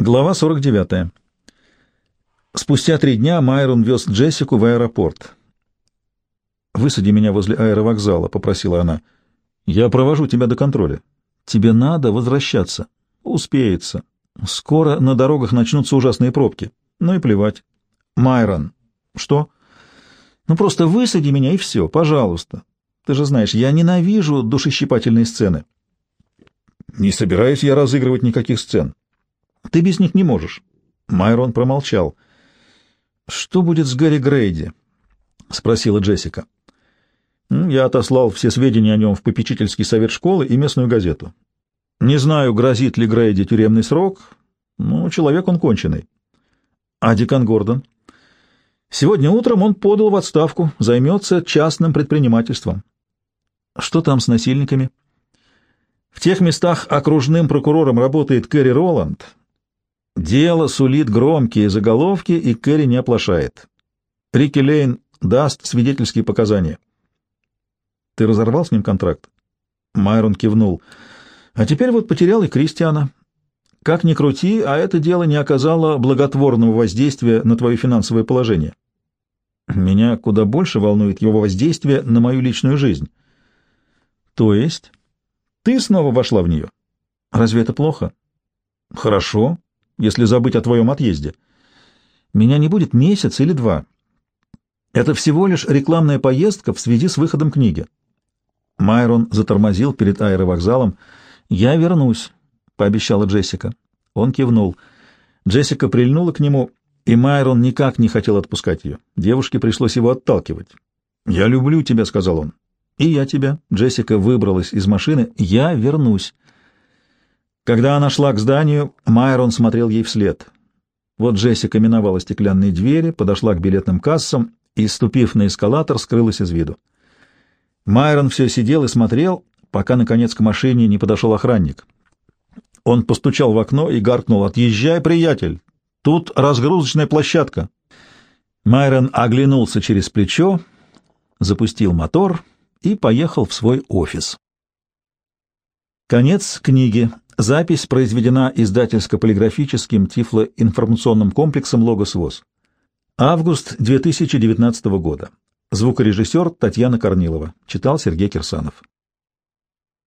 Глава 49. Спустя три дня Майрон вез Джессику в аэропорт. «Высади меня возле аэровокзала», — попросила она. «Я провожу тебя до контроля. Тебе надо возвращаться. Успеется. Скоро на дорогах начнутся ужасные пробки. Ну и плевать. Майрон. Что? Ну просто высади меня и все, пожалуйста. Ты же знаешь, я ненавижу душещипательные сцены». «Не собираюсь я разыгрывать никаких сцен. Ты без них не можешь». Майрон промолчал. «Что будет с Гэри Грейди?» — спросила Джессика. «Я отослал все сведения о нем в попечительский совет школы и местную газету. Не знаю, грозит ли Грейди тюремный срок, но человек он конченый. А Дикон Гордон? Сегодня утром он подал в отставку, займется частным предпринимательством. Что там с насильниками?» В тех местах окружным прокурором работает Кэрри Роланд. Дело сулит громкие заголовки, и Кэрри не оплошает. Рикки Лейн даст свидетельские показания. Ты разорвал с ним контракт? Майрон кивнул. А теперь вот потерял и Кристиана. Как ни крути, а это дело не оказало благотворного воздействия на твое финансовое положение. Меня куда больше волнует его воздействие на мою личную жизнь. То есть ты снова вошла в нее? Разве это плохо? Хорошо, если забыть о твоем отъезде. Меня не будет месяц или два. Это всего лишь рекламная поездка в связи с выходом книги. Майрон затормозил перед аэровокзалом. «Я вернусь», — пообещала Джессика. Он кивнул. Джессика прильнула к нему, и Майрон никак не хотел отпускать ее. Девушке пришлось его отталкивать. «Я люблю тебя», — сказал он. «И я тебя». Джессика выбралась из машины. «Я вернусь». Когда она шла к зданию, Майрон смотрел ей вслед. Вот Джессика миновала стеклянные двери, подошла к билетным кассам и, ступив на эскалатор, скрылась из виду. Майрон все сидел и смотрел, пока, наконец, к машине не подошел охранник. Он постучал в окно и гаркнул «Отъезжай, приятель! Тут разгрузочная площадка!» Майрон оглянулся через плечо, запустил мотор и поехал в свой офис. Конец книги. Запись произведена издательско-полиграфическим тифлоинформационным комплексом «Логос ВОЗ». Август 2019 года. Звукорежиссер Татьяна Корнилова. Читал Сергей Кирсанов.